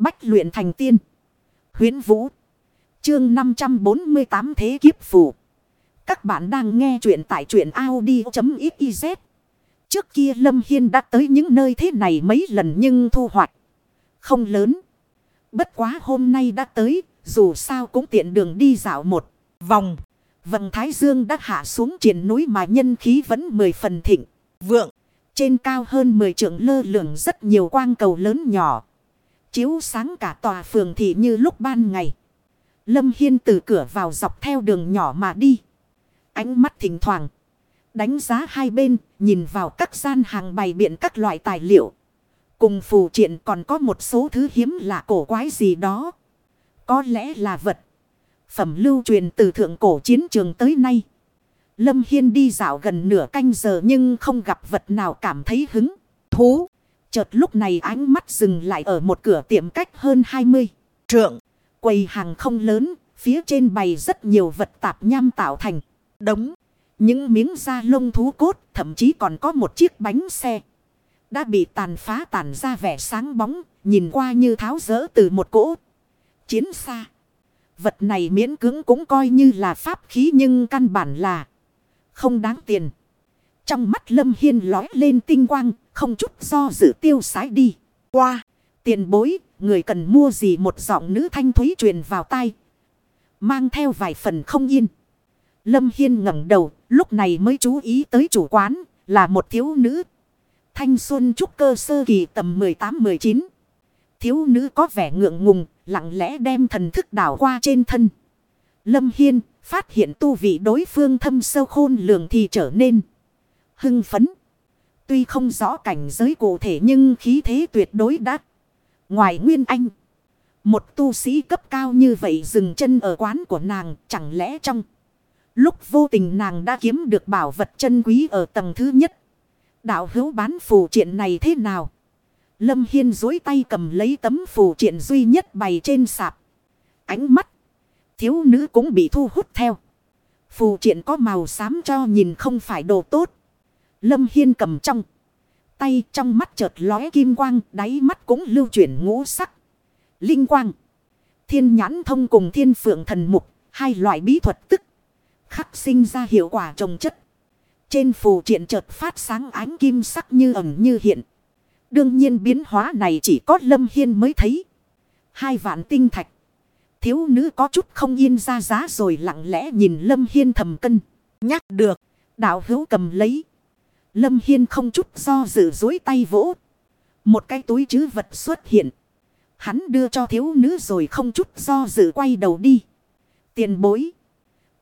Bách luyện thành tiên. Huyến Vũ. Chương 548 Thế Kiếp Phù. Các bạn đang nghe truyện tại truyện Audi.xyz. Trước kia Lâm Hiên đã tới những nơi thế này mấy lần nhưng thu hoạch không lớn. Bất quá hôm nay đã tới, dù sao cũng tiện đường đi dạo một vòng. Vầng Thái Dương đã hạ xuống triển núi mà nhân khí vẫn mười phần thịnh, vượng. Trên cao hơn 10 trượng lơ lửng rất nhiều quang cầu lớn nhỏ. Chiếu sáng cả tòa phường thị như lúc ban ngày. Lâm Hiên từ cửa vào dọc theo đường nhỏ mà đi. Ánh mắt thỉnh thoảng. Đánh giá hai bên, nhìn vào các gian hàng bày biện các loại tài liệu. Cùng phù triện còn có một số thứ hiếm lạ cổ quái gì đó. Có lẽ là vật. Phẩm lưu truyền từ thượng cổ chiến trường tới nay. Lâm Hiên đi dạo gần nửa canh giờ nhưng không gặp vật nào cảm thấy hứng, thú. Chợt lúc này ánh mắt dừng lại ở một cửa tiệm cách hơn 20 trượng. Quầy hàng không lớn, phía trên bày rất nhiều vật tạp nham tạo thành. Đống, những miếng da lông thú cốt, thậm chí còn có một chiếc bánh xe. Đã bị tàn phá tàn ra vẻ sáng bóng, nhìn qua như tháo rỡ từ một cỗ. Chiến xa. Vật này miễn cưỡng cũng coi như là pháp khí nhưng căn bản là không đáng tiền. Trong mắt Lâm Hiên lói lên tinh quang, không chút do dự tiêu sái đi. Qua, tiền bối, người cần mua gì một giọng nữ thanh thúy truyền vào tay Mang theo vài phần không yên. Lâm Hiên ngẩng đầu, lúc này mới chú ý tới chủ quán, là một thiếu nữ. Thanh xuân trúc cơ sơ kỳ tầm 18-19. Thiếu nữ có vẻ ngượng ngùng, lặng lẽ đem thần thức đảo qua trên thân. Lâm Hiên phát hiện tu vị đối phương thâm sâu khôn lường thì trở nên hưng phấn. Tuy không rõ cảnh giới cụ thể nhưng khí thế tuyệt đối đắt. Ngoài Nguyên Anh, một tu sĩ cấp cao như vậy dừng chân ở quán của nàng chẳng lẽ trong lúc vô tình nàng đã kiếm được bảo vật chân quý ở tầng thứ nhất. Đạo hữu bán phù triện này thế nào? Lâm Hiên dối tay cầm lấy tấm phù triện duy nhất bày trên sạp. Ánh mắt. Thiếu nữ cũng bị thu hút theo. Phù triện có màu xám cho nhìn không phải đồ tốt. Lâm Hiên cầm trong. Tay trong mắt chợt lóe kim quang. Đáy mắt cũng lưu chuyển ngũ sắc. Linh quang. Thiên nhãn thông cùng thiên phượng thần mục. Hai loại bí thuật tức. Khắc sinh ra hiệu quả trồng chất. Trên phù triện chợt phát sáng ánh kim sắc như ẩn như hiện. Đương nhiên biến hóa này chỉ có Lâm Hiên mới thấy. Hai vạn tinh thạch. Thiếu nữ có chút không yên ra giá rồi lặng lẽ nhìn Lâm Hiên thầm cân. Nhắc được. Đạo hữu cầm lấy. Lâm Hiên không chút do dự dối tay vỗ. Một cái túi chứ vật xuất hiện. Hắn đưa cho thiếu nữ rồi không chút do dự quay đầu đi. Tiền bối.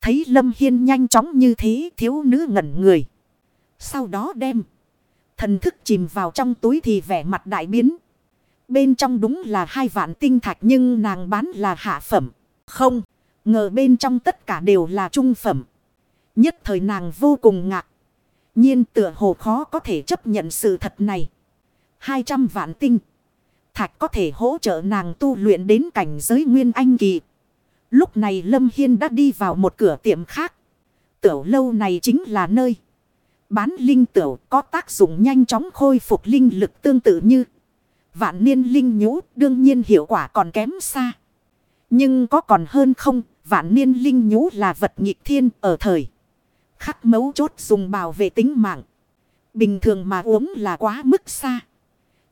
Thấy Lâm Hiên nhanh chóng như thế thiếu nữ ngẩn người. Sau đó đem. Thần thức chìm vào trong túi thì vẻ mặt đại biến. Bên trong đúng là hai vạn tinh thạch nhưng nàng bán là hạ phẩm. Không, ngờ bên trong tất cả đều là trung phẩm. Nhất thời nàng vô cùng ngạc nhiên tựa hồ khó có thể chấp nhận sự thật này. 200 vạn tinh. Thạch có thể hỗ trợ nàng tu luyện đến cảnh giới nguyên anh kỳ. Lúc này Lâm Hiên đã đi vào một cửa tiệm khác. Tiểu lâu này chính là nơi. Bán linh tiểu có tác dụng nhanh chóng khôi phục linh lực tương tự như. Vạn niên linh nhũ đương nhiên hiệu quả còn kém xa. Nhưng có còn hơn không, vạn niên linh nhũ là vật nghịch thiên ở thời. Khắc mấu chốt dùng bảo vệ tính mạng. Bình thường mà uống là quá mức xa.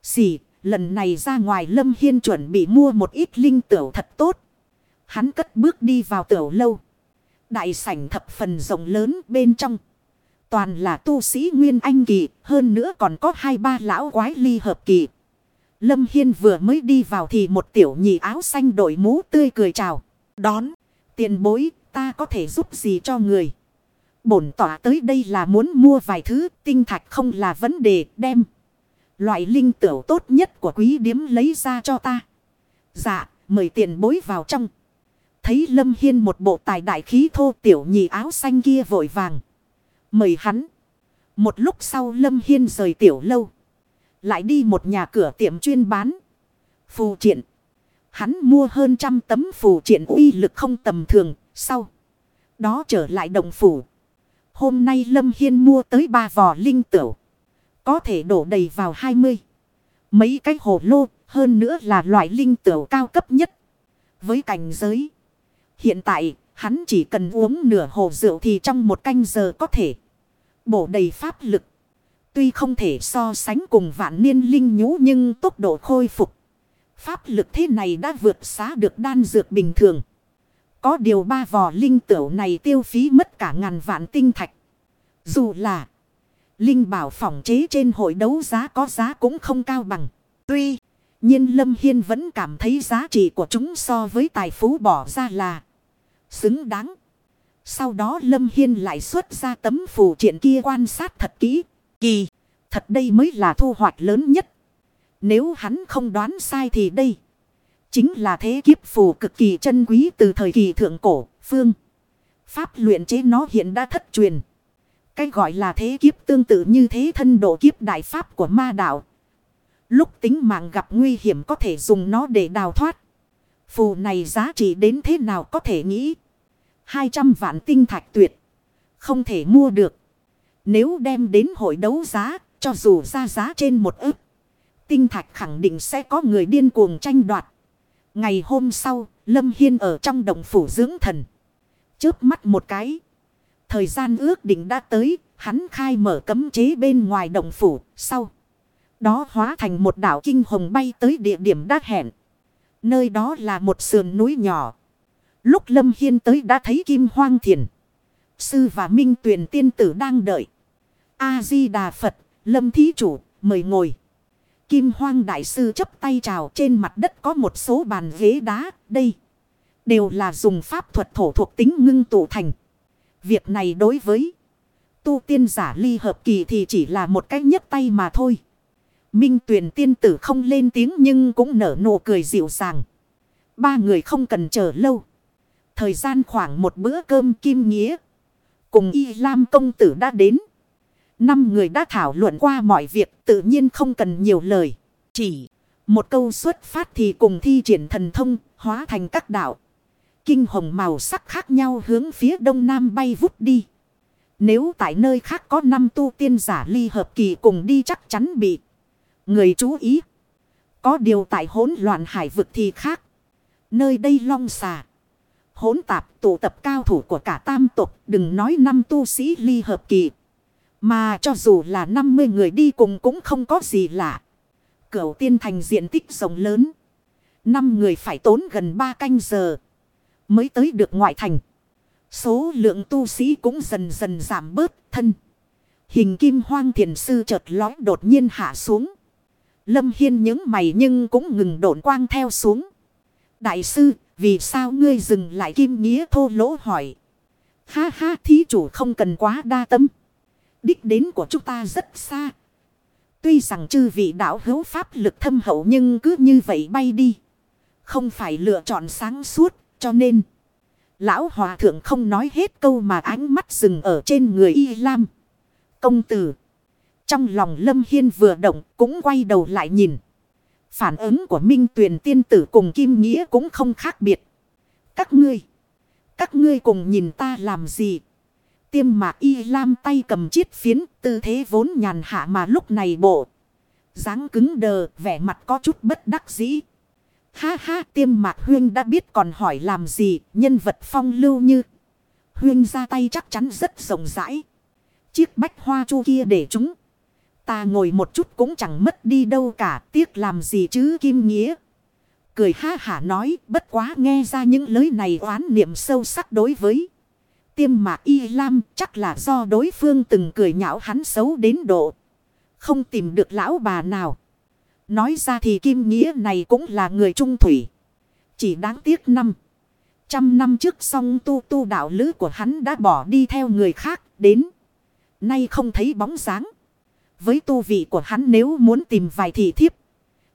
Xỉ, lần này ra ngoài Lâm Hiên chuẩn bị mua một ít linh tiểu thật tốt. Hắn cất bước đi vào tiểu lâu. Đại sảnh thập phần rộng lớn bên trong. Toàn là tu sĩ Nguyên Anh Kỳ, hơn nữa còn có hai ba lão quái ly hợp kỳ. Lâm Hiên vừa mới đi vào thì một tiểu nhị áo xanh đội mũ tươi cười chào. Đón, tiền bối, ta có thể giúp gì cho người. Bổn tỏa tới đây là muốn mua vài thứ, tinh thạch không là vấn đề, đem. Loại linh tửu tốt nhất của quý điếm lấy ra cho ta. Dạ, mời tiền bối vào trong. Thấy Lâm Hiên một bộ tài đại khí thô tiểu nhị áo xanh kia vội vàng. Mời hắn. Một lúc sau Lâm Hiên rời tiểu lâu. Lại đi một nhà cửa tiệm chuyên bán. Phù triện. Hắn mua hơn trăm tấm phù triện uy lực không tầm thường. Sau. Đó trở lại đồng phủ. Hôm nay Lâm Hiên mua tới ba vò linh tửu. Có thể đổ đầy vào hai mươi Mấy cái hồ lô, hơn nữa là loại linh tửu cao cấp nhất. Với cảnh giới. Hiện tại, hắn chỉ cần uống nửa hồ rượu thì trong một canh giờ có thể bổ đầy pháp lực. Tuy không thể so sánh cùng vạn niên linh nhũ nhưng tốc độ khôi phục. Pháp lực thế này đã vượt xá được đan dược bình thường. Có điều ba vò linh tửu này tiêu phí mất cả ngàn vạn tinh thạch. Dù là linh bảo phòng chế trên hội đấu giá có giá cũng không cao bằng. Tuy nhiên Lâm Hiên vẫn cảm thấy giá trị của chúng so với tài phú bỏ ra là xứng đáng. Sau đó Lâm Hiên lại xuất ra tấm phù triện kia quan sát thật kỹ. Kỳ, thật đây mới là thu hoạch lớn nhất. Nếu hắn không đoán sai thì đây. Chính là thế kiếp phù cực kỳ chân quý từ thời kỳ thượng cổ, phương. Pháp luyện chế nó hiện đã thất truyền. Cái gọi là thế kiếp tương tự như thế thân độ kiếp đại pháp của ma đạo. Lúc tính mạng gặp nguy hiểm có thể dùng nó để đào thoát. Phù này giá trị đến thế nào có thể nghĩ. 200 vạn tinh thạch tuyệt. Không thể mua được. Nếu đem đến hội đấu giá, cho dù ra giá trên một ức. Tinh thạch khẳng định sẽ có người điên cuồng tranh đoạt. Ngày hôm sau, Lâm Hiên ở trong đồng phủ dưỡng thần. Chớp mắt một cái. Thời gian ước định đã tới, hắn khai mở cấm chế bên ngoài đồng phủ, sau. Đó hóa thành một đảo kinh hồng bay tới địa điểm đã hẹn. Nơi đó là một sườn núi nhỏ. Lúc Lâm Hiên tới đã thấy Kim Hoang Thiền. Sư và Minh Tuyền Tiên Tử đang đợi. A-di-đà Phật, Lâm Thí Chủ, mời ngồi. Kim Hoang Đại Sư chấp tay chào, trên mặt đất có một số bàn ghế đá. Đây đều là dùng pháp thuật thổ thuộc tính ngưng tụ thành. Việc này đối với tu tiên giả ly hợp kỳ thì chỉ là một cách nhấc tay mà thôi. Minh tuyển tiên tử không lên tiếng nhưng cũng nở nụ cười dịu dàng. Ba người không cần chờ lâu. Thời gian khoảng một bữa cơm kim nghĩa. Cùng Y Lam công tử đã đến. Năm người đã thảo luận qua mọi việc, tự nhiên không cần nhiều lời. Chỉ một câu xuất phát thì cùng thi triển thần thông, hóa thành các đạo. Kinh hồng màu sắc khác nhau hướng phía đông nam bay vút đi. Nếu tại nơi khác có năm tu tiên giả ly hợp kỳ cùng đi chắc chắn bị người chú ý. Có điều tại hỗn loạn hải vực thì khác. Nơi đây long xà. Hỗn tạp tụ tập cao thủ của cả tam tục đừng nói năm tu sĩ ly hợp kỳ. Mà cho dù là 50 người đi cùng cũng không có gì lạ. Cửu tiên thành diện tích rộng lớn. năm người phải tốn gần 3 canh giờ. Mới tới được ngoại thành. Số lượng tu sĩ cũng dần dần giảm bớt thân. Hình kim hoang thiền sư chợt lói đột nhiên hạ xuống. Lâm Hiên những mày nhưng cũng ngừng độn quang theo xuống. Đại sư, vì sao ngươi dừng lại kim nghĩa thô lỗ hỏi. Ha ha thí chủ không cần quá đa tâm. Đích đến của chúng ta rất xa. Tuy rằng chư vị đạo hữu pháp lực thâm hậu nhưng cứ như vậy bay đi. Không phải lựa chọn sáng suốt, cho nên. Lão hòa thượng không nói hết câu mà ánh mắt dừng ở trên người y lam. Công tử. Trong lòng lâm hiên vừa động cũng quay đầu lại nhìn. Phản ứng của Minh Tuyền tiên tử cùng Kim Nghĩa cũng không khác biệt. Các ngươi. Các ngươi cùng nhìn ta làm gì. Tiêm mạc y lam tay cầm chiếc phiến, tư thế vốn nhàn hạ mà lúc này bộ. dáng cứng đờ, vẻ mặt có chút bất đắc dĩ. Ha ha, tiêm mạc huyên đã biết còn hỏi làm gì, nhân vật phong lưu như. Huyên ra tay chắc chắn rất rộng rãi. Chiếc bách hoa chu kia để chúng. Ta ngồi một chút cũng chẳng mất đi đâu cả, tiếc làm gì chứ kim nghĩa. Cười ha hả nói, bất quá nghe ra những lời này oán niệm sâu sắc đối với. Tiêm mạc y lam chắc là do đối phương từng cười nhạo hắn xấu đến độ. Không tìm được lão bà nào. Nói ra thì kim nghĩa này cũng là người trung thủy. Chỉ đáng tiếc năm. Trăm năm trước song tu tu đạo lữ của hắn đã bỏ đi theo người khác đến. Nay không thấy bóng dáng. Với tu vị của hắn nếu muốn tìm vài thị thiếp.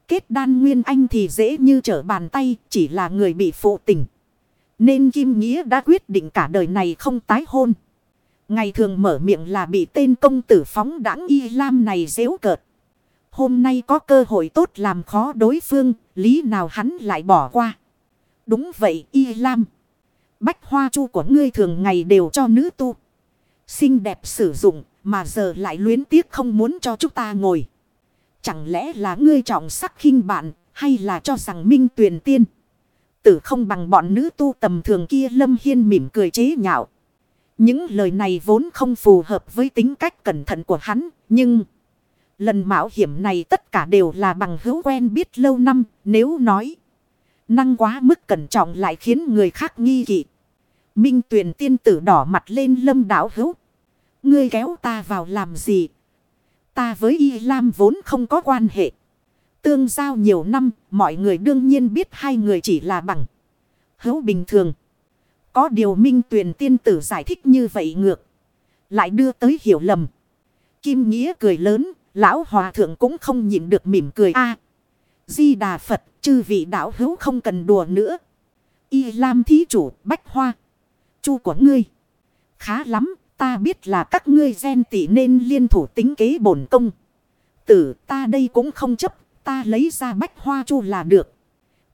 Kết đan nguyên anh thì dễ như trở bàn tay, chỉ là người bị phụ tình. Nên Kim Nghĩa đã quyết định cả đời này không tái hôn. Ngày thường mở miệng là bị tên công tử phóng đãng y lam này dễu cợt. Hôm nay có cơ hội tốt làm khó đối phương, lý nào hắn lại bỏ qua. Đúng vậy y lam. Bách hoa chu của ngươi thường ngày đều cho nữ tu. Xinh đẹp sử dụng, mà giờ lại luyến tiếc không muốn cho chúng ta ngồi. Chẳng lẽ là ngươi trọng sắc khinh bạn hay là cho rằng minh tuyển tiên. Tử không bằng bọn nữ tu tầm thường kia lâm hiên mỉm cười chế nhạo. Những lời này vốn không phù hợp với tính cách cẩn thận của hắn. Nhưng lần mạo hiểm này tất cả đều là bằng hữu quen biết lâu năm. Nếu nói năng quá mức cẩn trọng lại khiến người khác nghi kỵ. Minh tuyển tiên tử đỏ mặt lên lâm đảo hữu. Ngươi kéo ta vào làm gì? Ta với Y Lam vốn không có quan hệ. Tương giao nhiều năm, mọi người đương nhiên biết hai người chỉ là bằng hữu bình thường. Có điều minh tuyển tiên tử giải thích như vậy ngược. Lại đưa tới hiểu lầm. Kim Nghĩa cười lớn, lão hòa thượng cũng không nhịn được mỉm cười a Di Đà Phật, chư vị đạo hữu không cần đùa nữa. Y Lam thí chủ, bách hoa. Chu của ngươi. Khá lắm, ta biết là các ngươi gen tỷ nên liên thủ tính kế bổn công. Tử ta đây cũng không chấp, ta lấy ra bách hoa chu là được.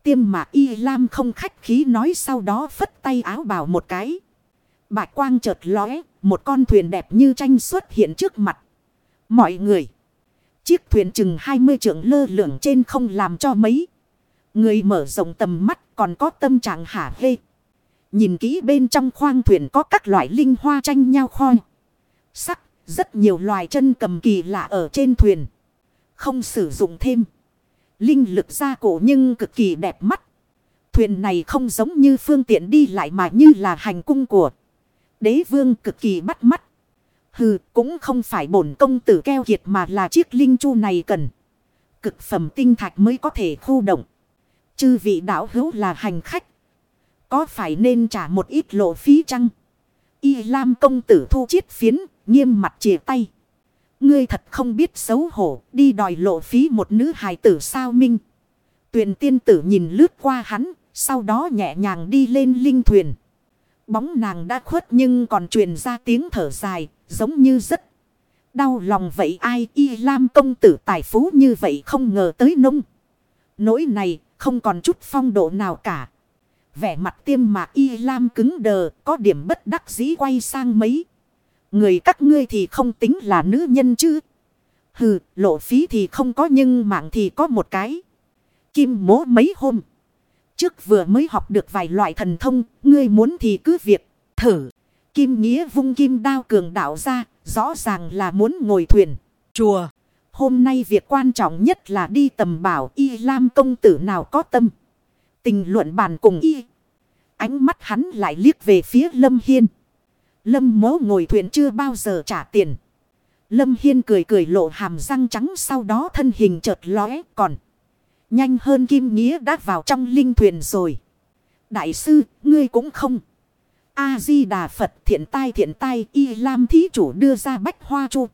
Tiêm mà Y Lam không khách khí nói sau đó phất tay áo bảo một cái. Bạch quang chợt lóe, một con thuyền đẹp như tranh xuất hiện trước mặt. Mọi người. Chiếc thuyền chừng 20 trượng lơ lửng trên không làm cho mấy. Người mở rộng tầm mắt còn có tâm trạng hả hê. Nhìn kỹ bên trong khoang thuyền có các loại linh hoa tranh nhau khoi. Sắc, rất nhiều loài chân cầm kỳ lạ ở trên thuyền. Không sử dụng thêm. Linh lực gia cổ nhưng cực kỳ đẹp mắt. Thuyền này không giống như phương tiện đi lại mà như là hành cung của đế vương cực kỳ bắt mắt. Hừ, cũng không phải bổn công tử keo kiệt mà là chiếc linh chu này cần. Cực phẩm tinh thạch mới có thể khu động. Chư vị đạo hữu là hành khách. Có phải nên trả một ít lộ phí chăng? Y Lam công tử thu chiết phiến, nghiêm mặt chìa tay. Ngươi thật không biết xấu hổ, đi đòi lộ phí một nữ hài tử sao minh. Tuyền tiên tử nhìn lướt qua hắn, sau đó nhẹ nhàng đi lên linh thuyền. Bóng nàng đã khuất nhưng còn truyền ra tiếng thở dài, giống như rất đau lòng vậy ai y lam công tử tài phú như vậy không ngờ tới nông. Nỗi này không còn chút phong độ nào cả. Vẻ mặt tiêm mà y lam cứng đờ có điểm bất đắc dĩ quay sang mấy. Người các ngươi thì không tính là nữ nhân chứ. Hừ, lộ phí thì không có nhưng mạng thì có một cái. Kim mố mấy hôm. Trước vừa mới học được vài loại thần thông, ngươi muốn thì cứ việc, thử. Kim Nghĩa vung kim đao cường đạo ra, rõ ràng là muốn ngồi thuyền, chùa. Hôm nay việc quan trọng nhất là đi tầm bảo y lam công tử nào có tâm. Tình luận bàn cùng y. Ánh mắt hắn lại liếc về phía Lâm Hiên. Lâm mố ngồi thuyền chưa bao giờ trả tiền. Lâm Hiên cười cười lộ hàm răng trắng sau đó thân hình chợt lóe còn. Nhanh hơn Kim Nghĩa đã vào trong linh thuyền rồi. Đại sư, ngươi cũng không. A-di-đà Phật thiện tai thiện tai y lam thí chủ đưa ra bách hoa chu.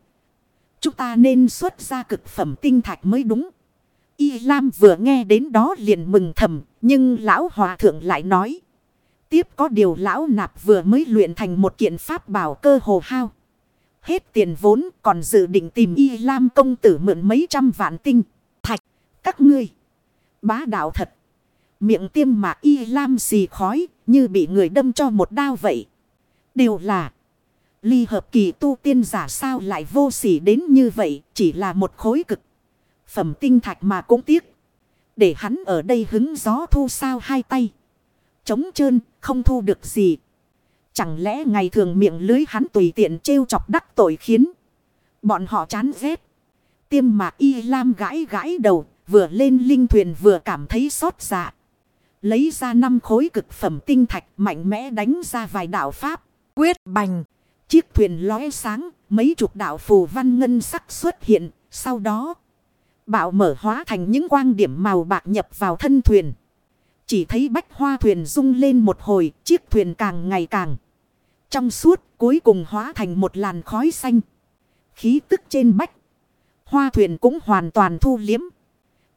Chúng ta nên xuất ra cực phẩm tinh thạch mới đúng. Y lam vừa nghe đến đó liền mừng thầm. Nhưng lão hòa thượng lại nói. Tiếp có điều lão nạp vừa mới luyện thành một kiện pháp bảo cơ hồ hao. Hết tiền vốn còn dự định tìm y lam công tử mượn mấy trăm vạn tinh. Thạch, các ngươi. Bá đạo thật. Miệng tiêm mà y lam xì khói như bị người đâm cho một đao vậy. Đều là. Ly hợp kỳ tu tiên giả sao lại vô sỉ đến như vậy. Chỉ là một khối cực. Phẩm tinh thạch mà cũng tiếc. Để hắn ở đây hứng gió thu sao hai tay. Trống trơn, không thu được gì. Chẳng lẽ ngày thường miệng lưới hắn tùy tiện trêu chọc đắc tội khiến. Bọn họ chán ghét. Tiêm mạc y lam gãi gãi đầu. Vừa lên linh thuyền vừa cảm thấy xót dạ. Lấy ra năm khối cực phẩm tinh thạch mạnh mẽ đánh ra vài đạo pháp. Quyết bành. Chiếc thuyền lóe sáng. Mấy chục đạo phù văn ngân sắc xuất hiện. Sau đó. Bạo mở hóa thành những quang điểm màu bạc nhập vào thân thuyền. Chỉ thấy bách hoa thuyền rung lên một hồi. Chiếc thuyền càng ngày càng. Trong suốt cuối cùng hóa thành một làn khói xanh. Khí tức trên bách. Hoa thuyền cũng hoàn toàn thu liếm.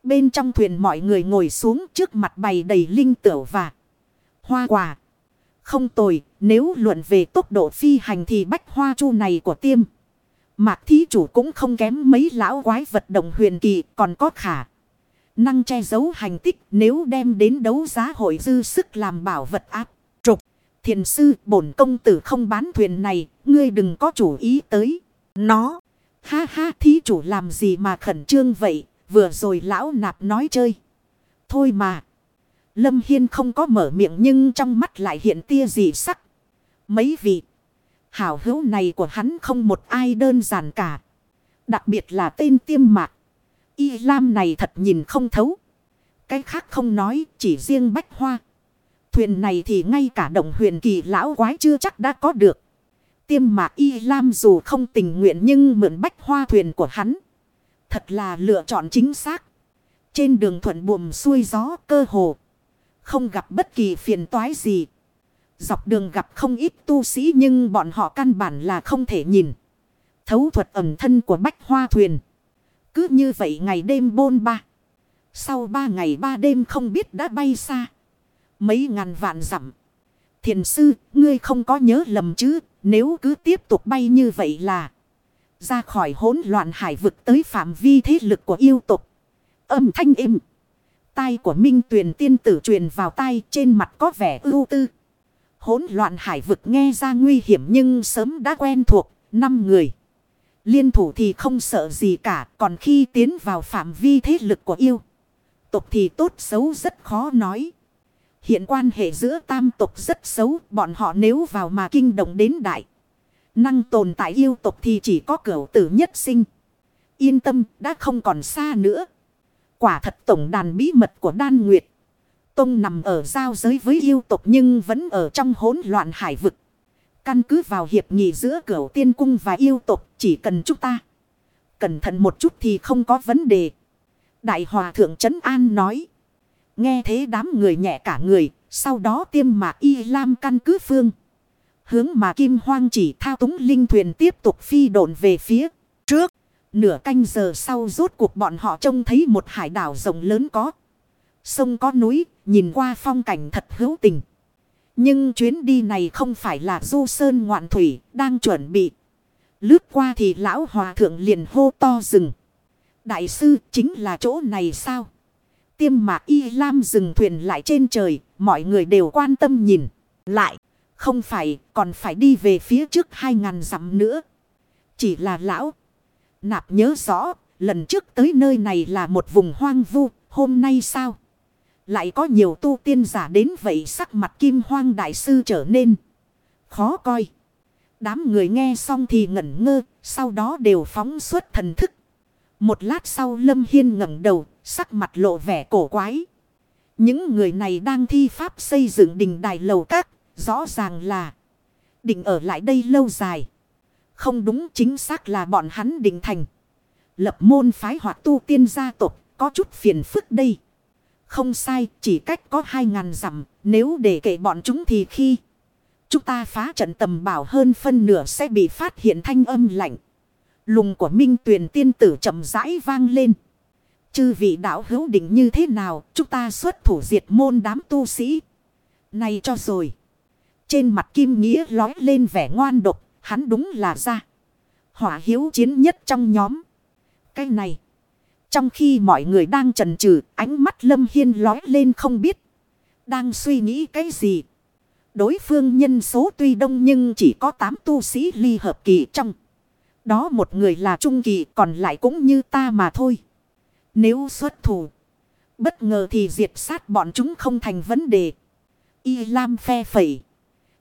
Bên trong thuyền mọi người ngồi xuống trước mặt bày đầy linh tửu và hoa quả. Không tồi, nếu luận về tốc độ phi hành thì bách hoa chu này của tiêm. Mạc thí chủ cũng không kém mấy lão quái vật động huyền kỳ còn có khả. Năng che giấu hành tích nếu đem đến đấu giá hội dư sức làm bảo vật áp. Trục, thiền sư bổn công tử không bán thuyền này, ngươi đừng có chủ ý tới. Nó, Ha ha thí chủ làm gì mà khẩn trương vậy, vừa rồi lão nạp nói chơi. Thôi mà. Lâm Hiên không có mở miệng nhưng trong mắt lại hiện tia gì sắc. Mấy vị. Hảo hữu này của hắn không một ai đơn giản cả. Đặc biệt là tên tiêm mạc. Y Lam này thật nhìn không thấu. Cái khác không nói, chỉ riêng bách hoa. Thuyền này thì ngay cả động huyền kỳ lão quái chưa chắc đã có được. Tiêm mạc Y Lam dù không tình nguyện nhưng mượn bách hoa thuyền của hắn. Thật là lựa chọn chính xác. Trên đường thuận buồm xuôi gió cơ hồ. Không gặp bất kỳ phiền toái gì. Dọc đường gặp không ít tu sĩ nhưng bọn họ căn bản là không thể nhìn. Thấu thuật ẩm thân của bách hoa thuyền. Cứ như vậy ngày đêm bôn ba. Sau ba ngày ba đêm không biết đã bay xa. Mấy ngàn vạn dặm. Thiền sư, ngươi không có nhớ lầm chứ. Nếu cứ tiếp tục bay như vậy là. Ra khỏi hỗn loạn hải vực tới phạm vi thế lực của yêu tục. Âm thanh im. Tai của Minh Tuyền tiên tử truyền vào tai trên mặt có vẻ ưu tư. Hỗn loạn hải vực nghe ra nguy hiểm nhưng sớm đã quen thuộc. Năm người. Liên thủ thì không sợ gì cả. Còn khi tiến vào phạm vi thế lực của yêu. Tục thì tốt xấu rất khó nói. Hiện quan hệ giữa tam tục rất xấu. Bọn họ nếu vào mà kinh động đến đại. Năng tồn tại yêu tục thì chỉ có cửu tử nhất sinh. Yên tâm, đã không còn xa nữa. Quả thật tổng đàn bí mật của Đan Nguyệt. Tông nằm ở giao giới với yêu tục nhưng vẫn ở trong hỗn loạn hải vực. Căn cứ vào hiệp nghị giữa cửu tiên cung và yêu tộc chỉ cần chúng ta. Cẩn thận một chút thì không có vấn đề. Đại hòa thượng Trấn An nói. Nghe thế đám người nhẹ cả người. Sau đó tiêm mạc y lam căn cứ phương. Hướng mà kim hoang chỉ thao túng linh thuyền tiếp tục phi độn về phía trước. Nửa canh giờ sau rốt cuộc bọn họ trông thấy một hải đảo rộng lớn có. Sông có núi, nhìn qua phong cảnh thật hữu tình. Nhưng chuyến đi này không phải là du sơn ngoạn thủy, đang chuẩn bị. Lướt qua thì lão hòa thượng liền hô to rừng. Đại sư chính là chỗ này sao? Tiêm mạc y lam dừng thuyền lại trên trời, mọi người đều quan tâm nhìn. Lại, không phải, còn phải đi về phía trước hai ngàn dặm nữa. Chỉ là lão. Nạp nhớ rõ, lần trước tới nơi này là một vùng hoang vu, hôm nay sao? Lại có nhiều tu tiên giả đến vậy sắc mặt kim hoang đại sư trở nên khó coi. Đám người nghe xong thì ngẩn ngơ, sau đó đều phóng suốt thần thức. Một lát sau Lâm Hiên ngẩng đầu, sắc mặt lộ vẻ cổ quái. Những người này đang thi pháp xây dựng đình đài lầu các, rõ ràng là định ở lại đây lâu dài. Không đúng chính xác là bọn hắn định thành. Lập môn phái hoạt tu tiên gia tộc có chút phiền phức đây. Không sai, chỉ cách có hai ngàn dặm, nếu để kệ bọn chúng thì khi chúng ta phá trận tầm bảo hơn phân nửa sẽ bị phát hiện thanh âm lạnh. Lùng của Minh Tuyền tiên tử chậm rãi vang lên. Chư vị đạo hữu định như thế nào, chúng ta xuất thủ diệt môn đám tu sĩ. Này cho rồi. Trên mặt Kim Nghĩa lói lên vẻ ngoan độc, hắn đúng là ra. Hỏa hiếu chiến nhất trong nhóm. Cái này. Trong khi mọi người đang trần trừ, ánh mắt Lâm Hiên lói lên không biết. Đang suy nghĩ cái gì? Đối phương nhân số tuy đông nhưng chỉ có 8 tu sĩ ly hợp kỳ trong. Đó một người là trung kỳ còn lại cũng như ta mà thôi. Nếu xuất thủ. Bất ngờ thì diệt sát bọn chúng không thành vấn đề. Y Lam phe phẩy.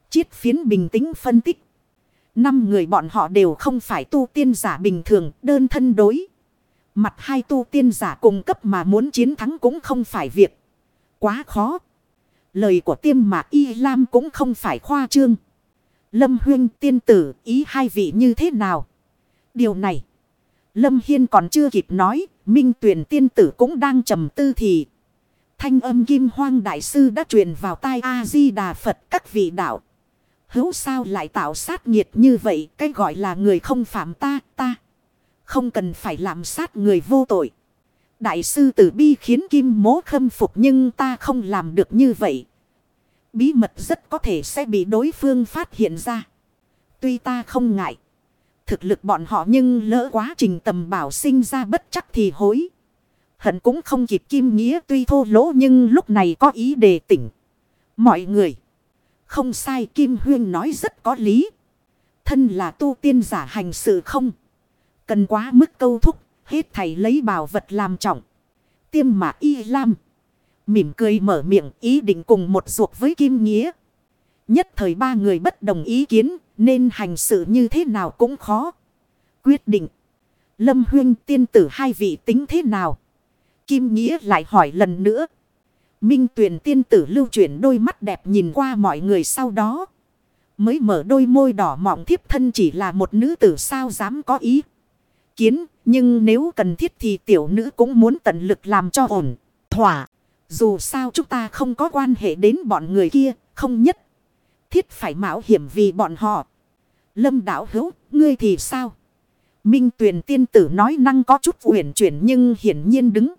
Chiết phiến bình tĩnh phân tích. Năm người bọn họ đều không phải tu tiên giả bình thường đơn thân đối. Mặt hai tu tiên giả cùng cấp mà muốn chiến thắng cũng không phải việc. Quá khó. Lời của tiêm mạc y lam cũng không phải khoa trương. Lâm huyên tiên tử, ý hai vị như thế nào? Điều này. Lâm Hiên còn chưa kịp nói. Minh tuyển tiên tử cũng đang trầm tư thì. Thanh âm kim hoang đại sư đã truyền vào tai A-di-đà Phật, các vị đạo. Hữu sao lại tạo sát nghiệt như vậy. Cái gọi là người không phạm ta ta. Không cần phải làm sát người vô tội. Đại sư tử bi khiến kim mố khâm phục nhưng ta không làm được như vậy. Bí mật rất có thể sẽ bị đối phương phát hiện ra. Tuy ta không ngại. Thực lực bọn họ nhưng lỡ quá trình tầm bảo sinh ra bất chắc thì hối. Hận cũng không kịp kim nghĩa tuy thô lỗ nhưng lúc này có ý đề tỉnh. Mọi người. Không sai, Kim Huyên nói rất có lý. Thân là tu tiên giả hành sự không. Cần quá mức câu thúc, hết thầy lấy bảo vật làm trọng. Tiêm mà y lam. Mỉm cười mở miệng ý định cùng một ruột với Kim Nghĩa. Nhất thời ba người bất đồng ý kiến nên hành sự như thế nào cũng khó. Quyết định. Lâm huyên tiên tử hai vị tính thế nào? Kim Nghĩa lại hỏi lần nữa. Minh tuyển tiên tử lưu chuyển đôi mắt đẹp nhìn qua mọi người sau đó. Mới mở đôi môi đỏ mọng thiếp thân chỉ là một nữ tử sao dám có ý. Kiến, nhưng nếu cần thiết thì tiểu nữ cũng muốn tận lực làm cho ổn, thỏa. Dù sao chúng ta không có quan hệ đến bọn người kia, không nhất. Thiết phải mạo hiểm vì bọn họ. Lâm đảo hữu, ngươi thì sao? Minh tuyển tiên tử nói năng có chút uyển chuyển nhưng hiển nhiên đứng.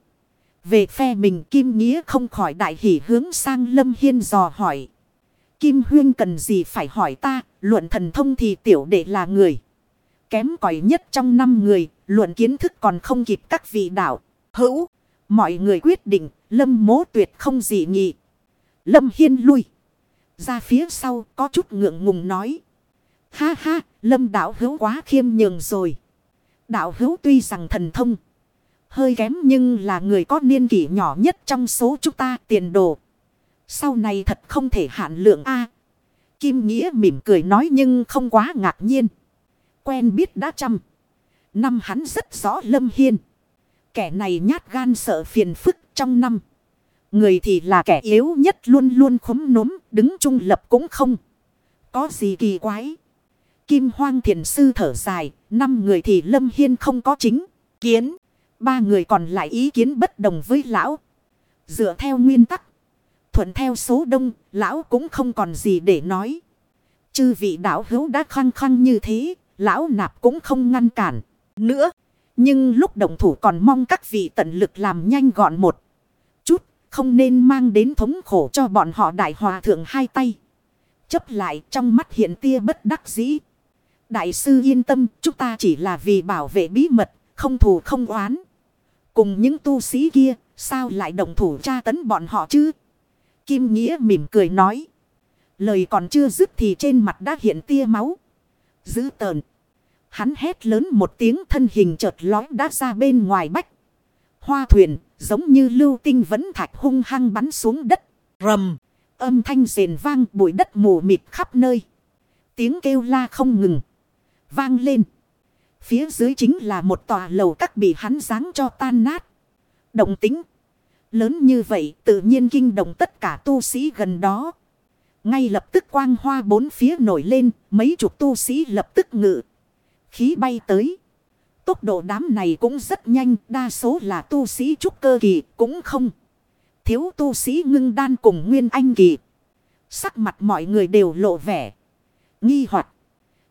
Về phe mình Kim Nghĩa không khỏi đại hỷ hướng sang Lâm Hiên dò hỏi. Kim Huyên cần gì phải hỏi ta, luận thần thông thì tiểu đệ là người. Kém cỏi nhất trong năm người, luận kiến thức còn không kịp các vị đạo. Hữu, mọi người quyết định, Lâm mố tuyệt không gì nghị. Lâm Hiên lui. Ra phía sau có chút ngượng ngùng nói. Ha ha, Lâm đạo hữu quá khiêm nhường rồi. Đạo hữu tuy rằng thần thông. Hơi kém nhưng là người có niên kỷ nhỏ nhất trong số chúng ta tiền đồ. Sau này thật không thể hạn lượng A. Kim Nghĩa mỉm cười nói nhưng không quá ngạc nhiên. Quen biết đã trăm Năm hắn rất rõ Lâm Hiên. Kẻ này nhát gan sợ phiền phức trong năm. Người thì là kẻ yếu nhất luôn luôn khúm núm, đứng trung lập cũng không. Có gì kỳ quái. Kim Hoang Thiền Sư thở dài. Năm người thì Lâm Hiên không có chính. Kiến. Ba người còn lại ý kiến bất đồng với lão. Dựa theo nguyên tắc. Thuận theo số đông. Lão cũng không còn gì để nói. Chư vị đạo hữu đã khăng khăng như thế. Lão nạp cũng không ngăn cản. Nữa. Nhưng lúc động thủ còn mong các vị tận lực làm nhanh gọn một chút. Không nên mang đến thống khổ cho bọn họ đại hòa thượng hai tay. Chấp lại trong mắt hiện tia bất đắc dĩ. Đại sư yên tâm, chúng ta chỉ là vì bảo vệ bí mật, không thù không oán. Cùng những tu sĩ kia, sao lại động thủ tra tấn bọn họ chứ? Kim Nghĩa mỉm cười nói. Lời còn chưa dứt thì trên mặt đã hiện tia máu dữ tợn. Hắn hét lớn một tiếng thân hình chợt lói đã ra bên ngoài bách. Hoa thuyền, giống như lưu tinh vẫn thạch hung hăng bắn xuống đất. Rầm, âm thanh rền vang bụi đất mù mịt khắp nơi. Tiếng kêu la không ngừng vang lên. Phía dưới chính là một tòa lầu các bị hắn giáng cho tan nát. Động tính lớn như vậy tự nhiên kinh động tất cả tu sĩ gần đó. Ngay lập tức quang hoa bốn phía nổi lên, mấy chục tu sĩ lập tức ngự. Khí bay tới. Tốc độ đám này cũng rất nhanh, đa số là tu sĩ trúc cơ kỳ, cũng không. Thiếu tu sĩ ngưng đan cùng nguyên anh kỳ. Sắc mặt mọi người đều lộ vẻ. Nghi hoặc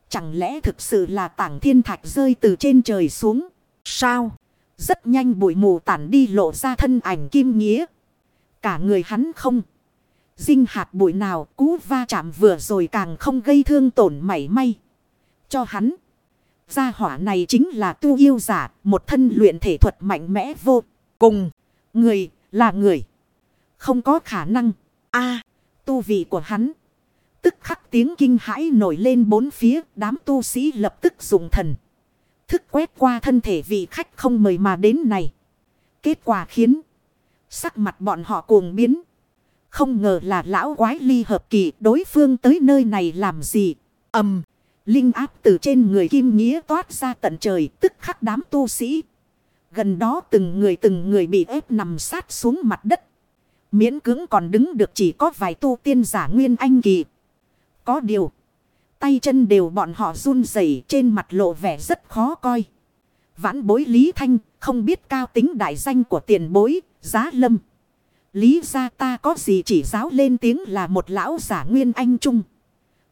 Chẳng lẽ thực sự là tảng thiên thạch rơi từ trên trời xuống? Sao? Rất nhanh bụi mù tản đi lộ ra thân ảnh kim nghĩa. Cả người hắn không. Dinh hạt bụi nào cú va chạm vừa rồi càng không gây thương tổn mảy may. Cho hắn. Gia hỏa này chính là tu yêu giả. Một thân luyện thể thuật mạnh mẽ vô cùng. Người là người. Không có khả năng. a tu vị của hắn. Tức khắc tiếng kinh hãi nổi lên bốn phía, đám tu sĩ lập tức dùng thần. Thức quét qua thân thể vị khách không mời mà đến này. Kết quả khiến sắc mặt bọn họ cuồng biến. Không ngờ là lão quái ly hợp kỳ đối phương tới nơi này làm gì. ầm Linh áp từ trên người kim nghĩa toát ra tận trời tức khắc đám tu sĩ. Gần đó từng người từng người bị ép nằm sát xuống mặt đất. Miễn cứng còn đứng được chỉ có vài tu tiên giả nguyên anh kỳ. Có điều. Tay chân đều bọn họ run rẩy trên mặt lộ vẻ rất khó coi. Vãn bối Lý Thanh không biết cao tính đại danh của tiền bối, giá lâm. Lý ra ta có gì chỉ giáo lên tiếng là một lão giả nguyên anh trung.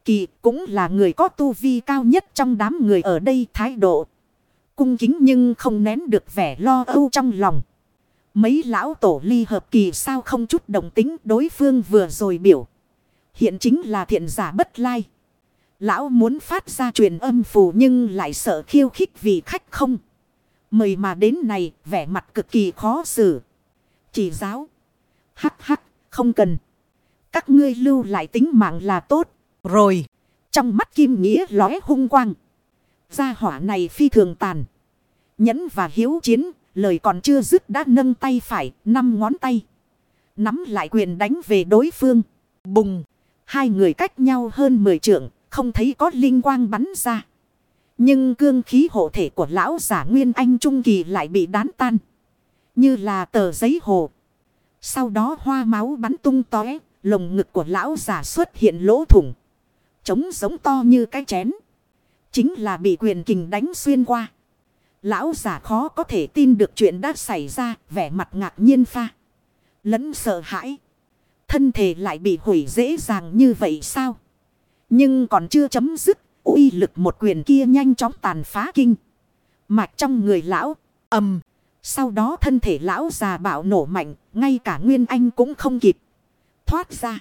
Kỳ cũng là người có tu vi cao nhất trong đám người ở đây thái độ. Cung kính nhưng không nén được vẻ lo âu trong lòng. Mấy lão tổ ly hợp kỳ sao không chút đồng tính đối phương vừa rồi biểu. Hiện chính là thiện giả bất lai. Lão muốn phát ra truyền âm phù nhưng lại sợ khiêu khích vì khách không. Mời mà đến này, vẻ mặt cực kỳ khó xử. Chỉ giáo. Hắc hắc không cần. Các ngươi lưu lại tính mạng là tốt. Rồi. Trong mắt kim nghĩa lóe hung quang. Gia hỏa này phi thường tàn. Nhẫn và hiếu chiến, lời còn chưa dứt đã nâng tay phải, năm ngón tay. Nắm lại quyền đánh về đối phương. Bùng! Hai người cách nhau hơn 10 trượng, không thấy có linh quang bắn ra. Nhưng cương khí hộ thể của lão giả Nguyên Anh Trung Kỳ lại bị đán tan. Như là tờ giấy hồ. Sau đó hoa máu bắn tung tóe, lồng ngực của lão giả xuất hiện lỗ thủng. Trống giống to như cái chén. Chính là bị quyền kình đánh xuyên qua. Lão giả khó có thể tin được chuyện đã xảy ra, vẻ mặt ngạc nhiên pha. Lẫn sợ hãi. Thân thể lại bị hủy dễ dàng như vậy sao? Nhưng còn chưa chấm dứt, uy lực một quyền kia nhanh chóng tàn phá kinh. Mạch trong người lão, ầm. Sau đó thân thể lão già bạo nổ mạnh, ngay cả Nguyên Anh cũng không kịp thoát ra.